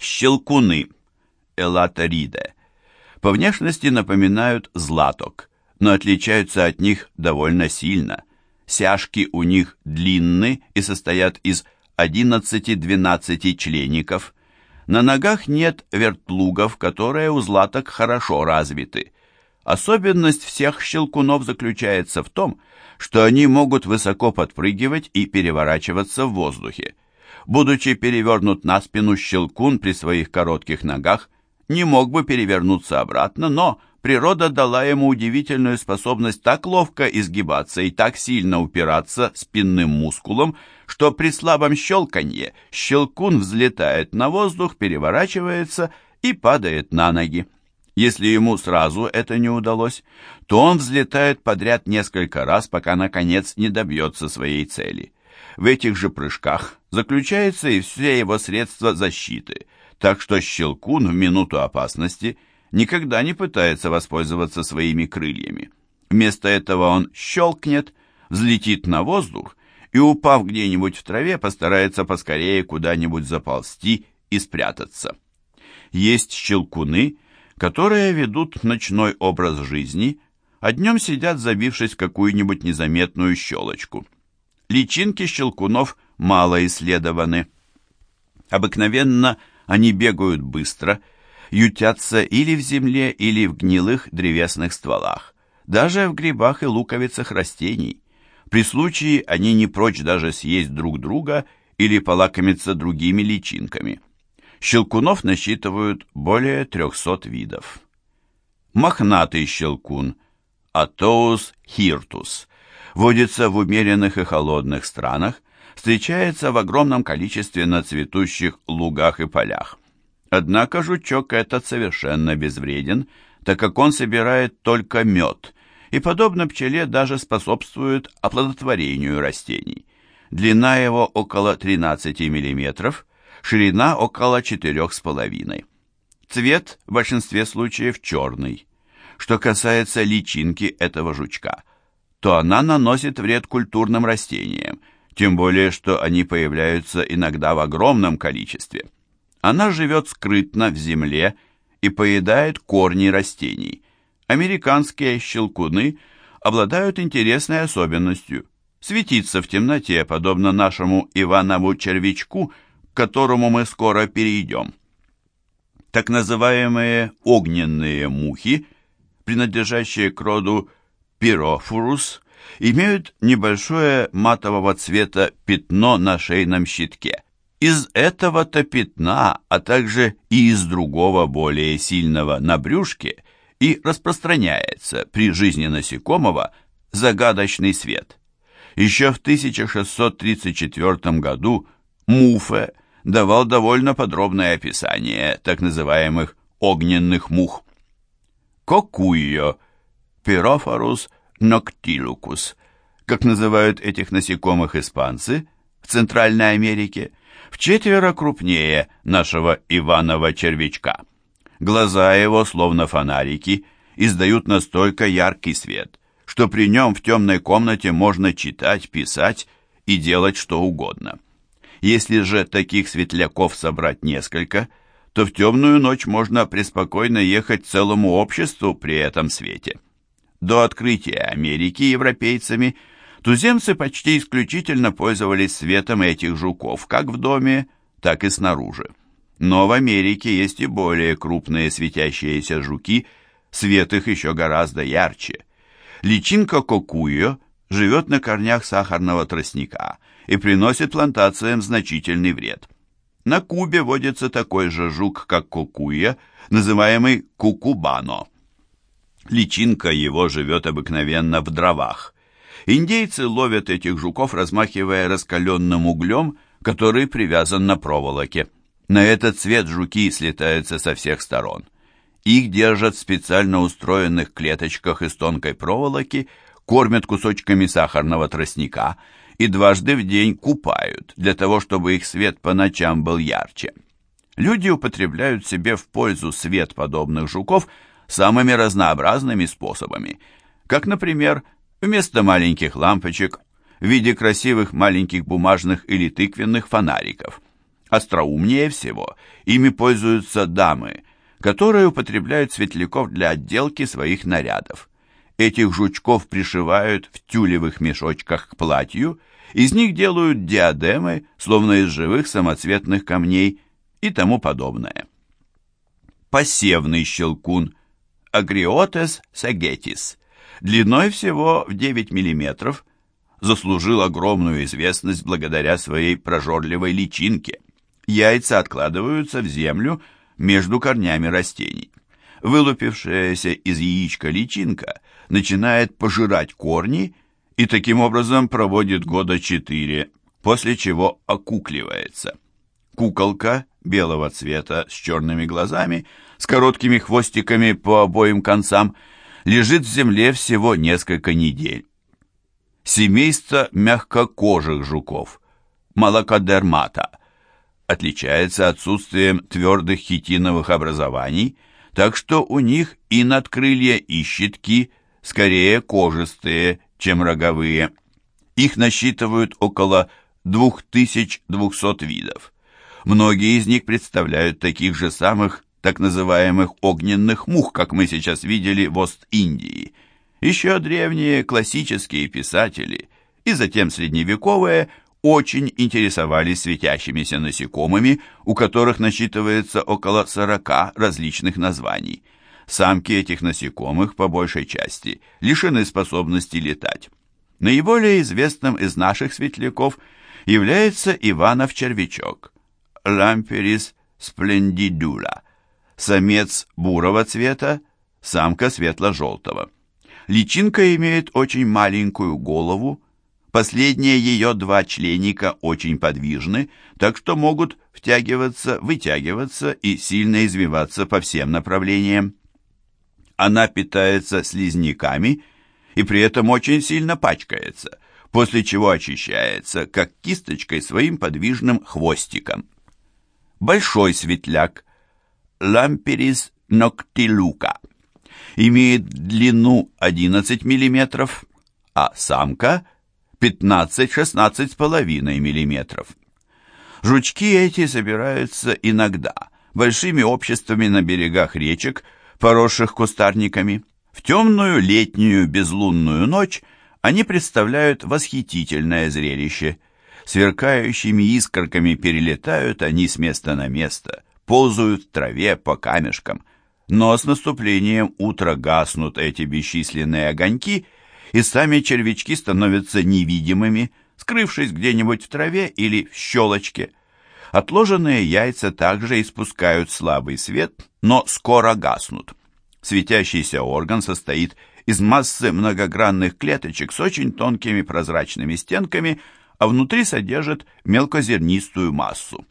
Щелкуны. Элаториде. По внешности напоминают златок, но отличаются от них довольно сильно. Сяжки у них длинны и состоят из 11-12 члеников. На ногах нет вертлугов, которые у златок хорошо развиты. Особенность всех щелкунов заключается в том, что они могут высоко подпрыгивать и переворачиваться в воздухе. Будучи перевернут на спину, щелкун при своих коротких ногах не мог бы перевернуться обратно, но природа дала ему удивительную способность так ловко изгибаться и так сильно упираться спинным мускулом, что при слабом щелканье щелкун взлетает на воздух, переворачивается и падает на ноги. Если ему сразу это не удалось, то он взлетает подряд несколько раз, пока наконец не добьется своей цели. В этих же прыжках заключается и все его средства защиты, так что щелкун в минуту опасности никогда не пытается воспользоваться своими крыльями. Вместо этого он щелкнет, взлетит на воздух и, упав где-нибудь в траве, постарается поскорее куда-нибудь заползти и спрятаться. Есть щелкуны, которые ведут ночной образ жизни, а днем сидят, забившись в какую-нибудь незаметную щелочку. Личинки щелкунов мало исследованы. Обыкновенно они бегают быстро, ютятся или в земле, или в гнилых древесных стволах, даже в грибах и луковицах растений. При случае они не прочь даже съесть друг друга или полакомиться другими личинками. Щелкунов насчитывают более 300 видов. Мохнатый щелкун Атоус хиртус водится в умеренных и холодных странах, встречается в огромном количестве на цветущих лугах и полях. Однако жучок этот совершенно безвреден, так как он собирает только мед и, подобно пчеле, даже способствует оплодотворению растений. Длина его около 13 миллиметров ширина около 4,5. Цвет в большинстве случаев черный. Что касается личинки этого жучка, то она наносит вред культурным растениям, тем более что они появляются иногда в огромном количестве. Она живет скрытно в земле и поедает корни растений. Американские щелкуны обладают интересной особенностью – светиться в темноте, подобно нашему Иванову червячку – к которому мы скоро перейдем. Так называемые огненные мухи, принадлежащие к роду пирофурус, имеют небольшое матового цвета пятно на шейном щитке. Из этого-то пятна, а также и из другого более сильного на брюшке и распространяется при жизни насекомого загадочный свет. Еще в 1634 году Муфе давал довольно подробное описание так называемых огненных мух. Кокуйо, Пирофорус ноктилукус, как называют этих насекомых испанцы в Центральной Америке, в четверо крупнее нашего Иванова червячка. Глаза его, словно фонарики, издают настолько яркий свет, что при нем в темной комнате можно читать, писать и делать что угодно. Если же таких светляков собрать несколько, то в темную ночь можно преспокойно ехать целому обществу при этом свете. До открытия Америки европейцами туземцы почти исключительно пользовались светом этих жуков, как в доме, так и снаружи. Но в Америке есть и более крупные светящиеся жуки, свет их еще гораздо ярче. Личинка кокуйо живет на корнях сахарного тростника – и приносит плантациям значительный вред. На Кубе водится такой же жук, как кукуя, называемый кукубано. Личинка его живет обыкновенно в дровах. Индейцы ловят этих жуков, размахивая раскаленным углем, который привязан на проволоке. На этот цвет жуки слетаются со всех сторон. Их держат в специально устроенных клеточках из тонкой проволоки, кормят кусочками сахарного тростника – и дважды в день купают, для того, чтобы их свет по ночам был ярче. Люди употребляют себе в пользу свет подобных жуков самыми разнообразными способами, как, например, вместо маленьких лампочек в виде красивых маленьких бумажных или тыквенных фонариков. Остроумнее всего ими пользуются дамы, которые употребляют светляков для отделки своих нарядов. Этих жучков пришивают в тюлевых мешочках к платью, из них делают диадемы, словно из живых самоцветных камней и тому подобное. Посевный щелкун Агриотес сагетис длиной всего в 9 мм заслужил огромную известность благодаря своей прожорливой личинке. Яйца откладываются в землю между корнями растений. Вылупившаяся из яичка личинка начинает пожирать корни и таким образом проводит года четыре, после чего окукливается. Куколка белого цвета с черными глазами, с короткими хвостиками по обоим концам, лежит в земле всего несколько недель. Семейство мягкокожих жуков, молокодермата, отличается отсутствием твердых хитиновых образований, так что у них и надкрылья, и щитки скорее кожистые, чем роговые. Их насчитывают около 2200 видов. Многие из них представляют таких же самых так называемых огненных мух, как мы сейчас видели в Ост-Индии. Еще древние классические писатели и затем средневековые очень интересовались светящимися насекомыми, у которых насчитывается около 40 различных названий. Самки этих насекомых, по большей части, лишены способности летать. Наиболее известным из наших светляков является Иванов червячок, Ламперис сплендидула, самец бурого цвета, самка светло-желтого. Личинка имеет очень маленькую голову, Последние ее два членика очень подвижны, так что могут втягиваться, вытягиваться и сильно извиваться по всем направлениям. Она питается слизняками и при этом очень сильно пачкается, после чего очищается, как кисточкой своим подвижным хвостиком. Большой светляк Ламперис ноктилука имеет длину 11 мм, а самка – 15-16,5 мм. Жучки эти собираются иногда большими обществами на берегах речек, поросших кустарниками. В темную летнюю безлунную ночь они представляют восхитительное зрелище. Сверкающими искорками перелетают они с места на место, ползают в траве по камешкам. Но с наступлением утра гаснут эти бесчисленные огоньки – и сами червячки становятся невидимыми, скрывшись где-нибудь в траве или в щелочке. Отложенные яйца также испускают слабый свет, но скоро гаснут. Светящийся орган состоит из массы многогранных клеточек с очень тонкими прозрачными стенками, а внутри содержит мелкозернистую массу.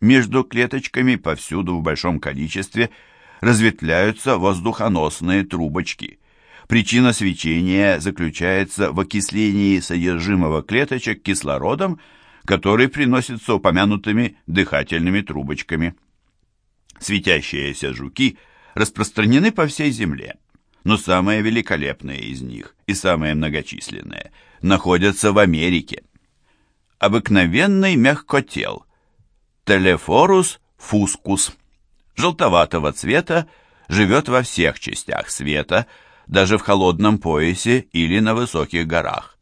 Между клеточками повсюду в большом количестве разветвляются воздухоносные трубочки. Причина свечения заключается в окислении содержимого клеточек кислородом, который приносится упомянутыми дыхательными трубочками. Светящиеся жуки распространены по всей Земле, но самые великолепные из них и самые многочисленные находятся в Америке. Обыкновенный мягкотел Телефорус фускус желтоватого цвета живет во всех частях света, даже в холодном поясе или на высоких горах.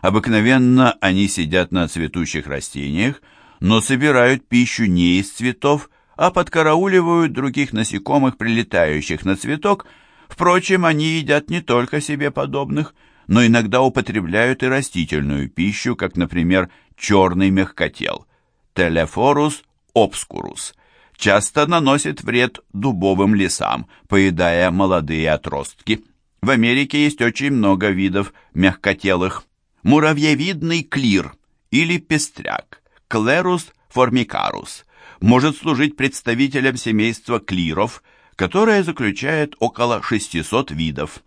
Обыкновенно они сидят на цветущих растениях, но собирают пищу не из цветов, а подкарауливают других насекомых, прилетающих на цветок. Впрочем, они едят не только себе подобных, но иногда употребляют и растительную пищу, как, например, черный мягкотел Телефорус обскурус. Часто наносит вред дубовым лесам, поедая молодые отростки. В Америке есть очень много видов мягкотелых. Муравьевидный клир или пестряк, клерус формикарус, может служить представителем семейства клиров, которое заключает около 600 видов.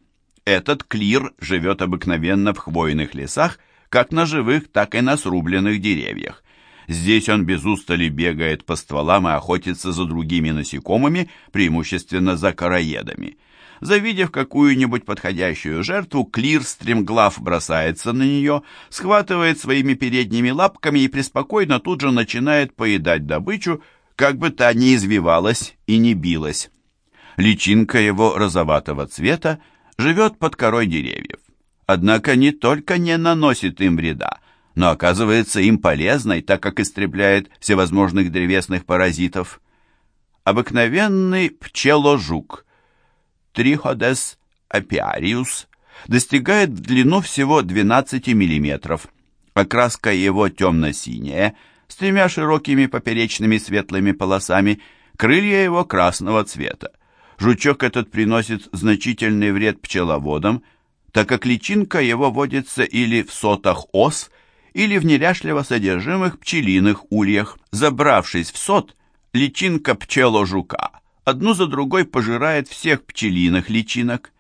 Этот клир живет обыкновенно в хвойных лесах, как на живых, так и на срубленных деревьях. Здесь он без устали бегает по стволам и охотится за другими насекомыми, преимущественно за короедами. Завидев какую-нибудь подходящую жертву, Клир стремглав бросается на нее, схватывает своими передними лапками и преспокойно тут же начинает поедать добычу, как бы та ни извивалась и не билась. Личинка его розоватого цвета живет под корой деревьев. Однако не только не наносит им вреда, но оказывается им полезной, так как истребляет всевозможных древесных паразитов. Обыкновенный пчеложук Триходес апиариус достигает в длину всего 12 мм. Окраска его темно-синяя, с тремя широкими поперечными светлыми полосами, крылья его красного цвета. Жучок этот приносит значительный вред пчеловодам, так как личинка его водится или в сотах ос, или в неряшливо содержимых пчелиных ульях. Забравшись в сот, личинка пчеложука одну за другой пожирает всех пчелиных личинок.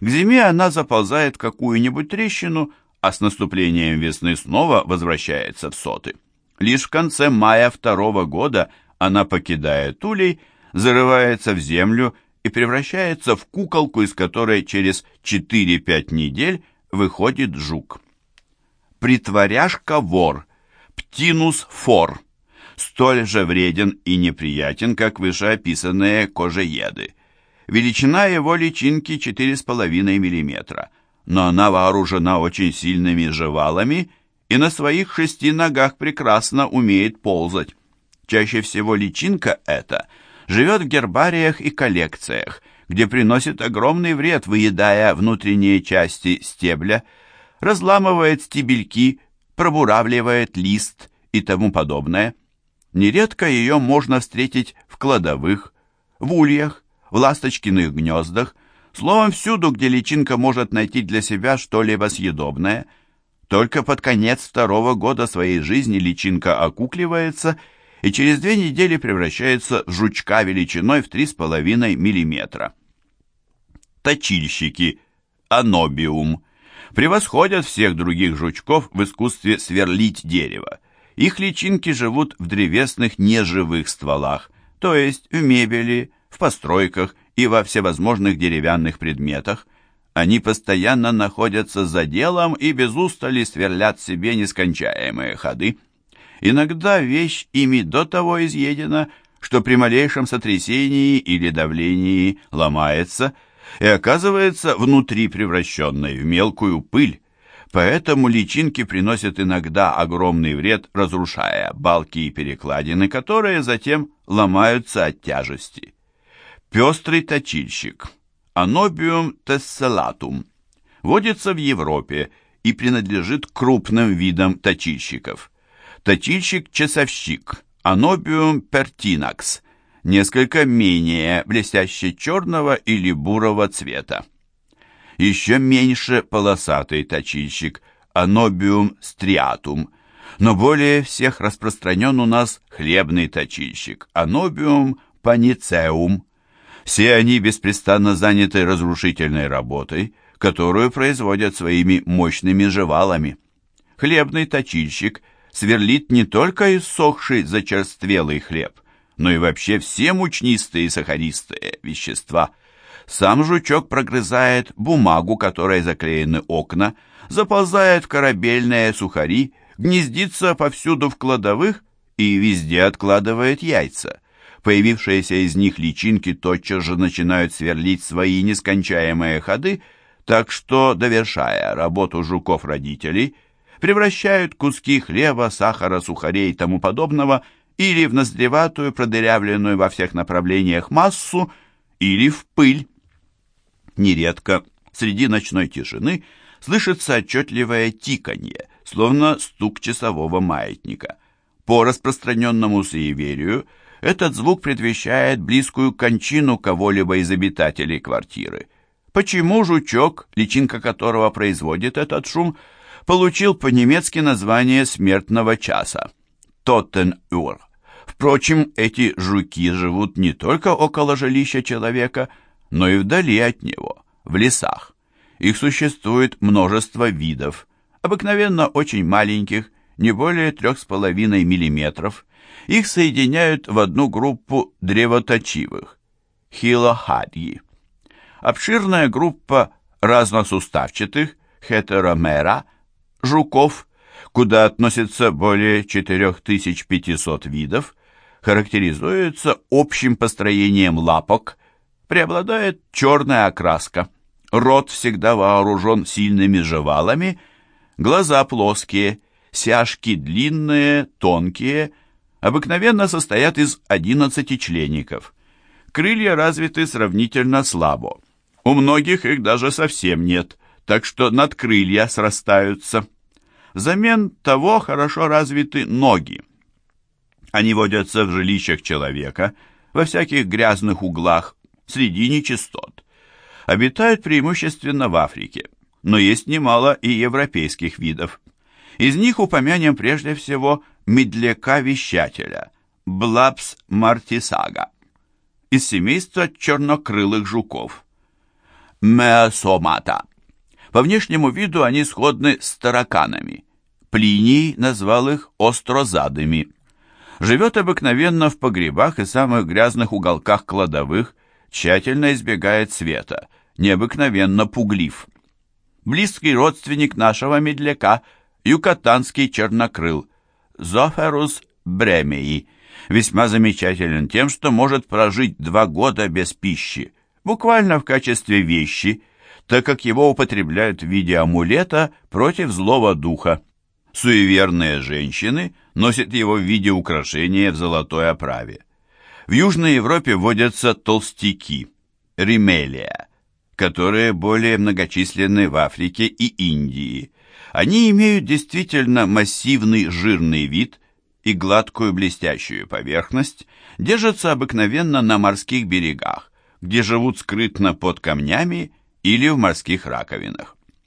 К зиме она заползает в какую-нибудь трещину, а с наступлением весны снова возвращается в соты. Лишь в конце мая второго года она покидает улей, зарывается в землю и превращается в куколку, из которой через 4-5 недель выходит жук. Притворяшка-вор, птинус фор, столь же вреден и неприятен, как вышеописанные кожееды. Величина его личинки 4,5 мм, но она вооружена очень сильными жевалами и на своих шести ногах прекрасно умеет ползать. Чаще всего личинка эта живет в гербариях и коллекциях, где приносит огромный вред, выедая внутренние части стебля, разламывает стебельки, пробуравливает лист и тому подобное. Нередко ее можно встретить в кладовых, в ульях, в ласточкиных гнездах, словом, всюду, где личинка может найти для себя что-либо съедобное. Только под конец второго года своей жизни личинка окукливается и через две недели превращается в жучка величиной в 3,5 мм. Точильщики, анобиум, превосходят всех других жучков в искусстве сверлить дерево. Их личинки живут в древесных неживых стволах, то есть в мебели, в постройках и во всевозможных деревянных предметах. Они постоянно находятся за делом и без устали сверлят себе нескончаемые ходы. Иногда вещь ими до того изъедена, что при малейшем сотрясении или давлении ломается и оказывается внутри превращенной в мелкую пыль. Поэтому личинки приносят иногда огромный вред, разрушая балки и перекладины, которые затем ломаются от тяжести. Пестрый точильщик Анобиум тесселатум водится в Европе и принадлежит крупным видам точильщиков. Точильщик-часовщик Анобиум пертинакс несколько менее блестяще черного или бурого цвета еще меньше полосатый точильщик Анобиум стриатум, но более всех распространен у нас хлебный точильщик Анобиум паницеум. Все они беспрестанно заняты разрушительной работой, которую производят своими мощными жевалами. Хлебный точильщик сверлит не только иссохший зачерствелый хлеб, но и вообще все мучнистые и сахаристые вещества – сам жучок прогрызает бумагу, которой заклеены окна, заползает в корабельные сухари, гнездится повсюду в кладовых и везде откладывает яйца. Появившиеся из них личинки тотчас же начинают сверлить свои нескончаемые ходы, так что, довершая работу жуков-родителей, превращают куски хлеба, сахара, сухарей и тому подобного или в ноздреватую, продырявленную во всех направлениях массу, или в пыль. Нередко среди ночной тишины слышится отчетливое тиканье, словно стук часового маятника. По распространенному суеверию, этот звук предвещает близкую кончину кого-либо из обитателей квартиры. Почему жучок, личинка которого производит этот шум, получил по-немецки название смертного часа – Тоттен-Ур. Впрочем, эти жуки живут не только около жилища человека – но и вдали от него, в лесах. Их существует множество видов, обыкновенно очень маленьких, не более 3,5 мм. Их соединяют в одну группу древоточивых – хилохадьи. обширная группа разносуставчатых хетеромера жуков, куда относятся более 4500 видов, характеризуется общим построением лапок, преобладает черная окраска. Рот всегда вооружен сильными жевалами, глаза плоские, сяжки длинные, тонкие, обыкновенно состоят из 11 члеников. Крылья развиты сравнительно слабо. У многих их даже совсем нет, так что надкрылья срастаются. Взамен того хорошо развиты ноги. Они водятся в жилищах человека, во всяких грязных углах, среди нечистот. Обитают преимущественно в Африке, но есть немало и европейских видов. Из них упомянем прежде всего медляка-вещателя, Блапс мартисага, из семейства чернокрылых жуков. Меосомата. По внешнему виду они сходны с тараканами. Плиний назвал их острозадыми. Живет обыкновенно в погребах и самых грязных уголках кладовых, тщательно избегает света, необыкновенно пуглив. Близкий родственник нашего медляка – юкатанский чернокрыл, Зоферус бремеи, весьма замечателен тем, что может прожить два года без пищи, буквально в качестве вещи, так как его употребляют в виде амулета против злого духа. Суеверные женщины носят его в виде украшения в золотой оправе. В Южной Европе водятся толстяки, римелия, которые более многочисленны в Африке и Индии. Они имеют действительно массивный жирный вид и гладкую блестящую поверхность, держатся обыкновенно на морских берегах, где живут скрытно под камнями или в морских раковинах.